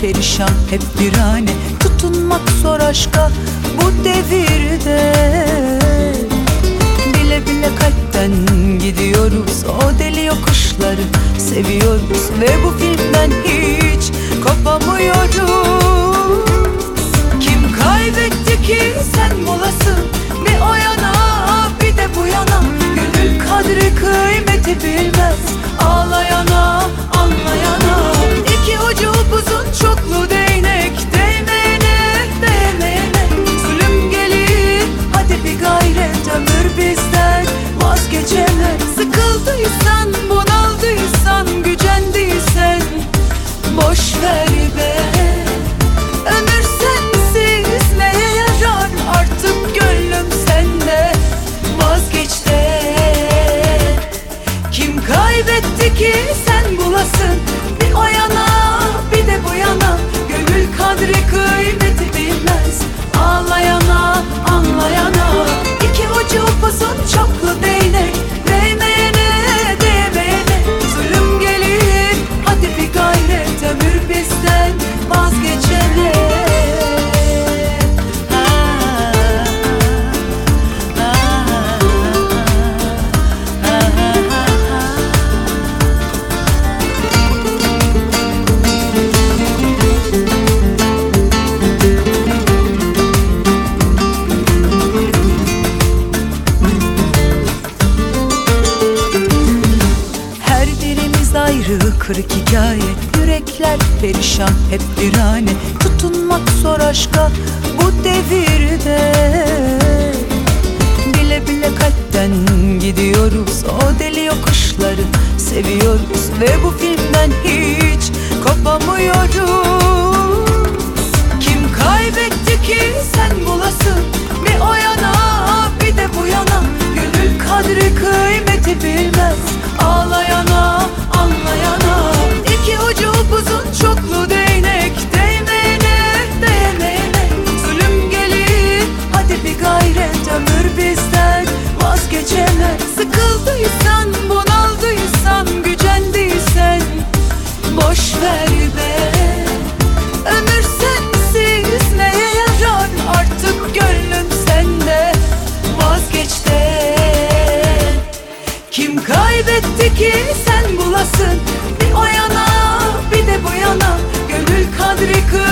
perişan. Hep virane Tutunmak zor aşka. Bu devirde Bile bile kalpten gidiyoruz. O deli yokuşları seviyoruz Ve bu filmden hiç kopamıyoruz. Kim kaybetti ki sen bulasın? Bir o yana bir de bu yana. Gönül kadri kıymeti bilmez Ömür sensiz neye yarar artık gönlüm sende. Vazgeç Kim kaybetti ki sen bulasın birimiz ayrı kırık hikaye Yürekler perişan hep virane Tutunmak zor aşka bu devirde. Bile bile kalpten gidiyoruz O deli yokuşları seviyoruz. Ve bu filmden hiç kopamıyoruz. Kim kaybetti ki sen bulasın? Bir o yana bir de bu yana. Gönül kadri kıymeti bilmez Kim kaybetti ki sen bulasın? Bir o yana bir de bu yana. Gönül kadri kır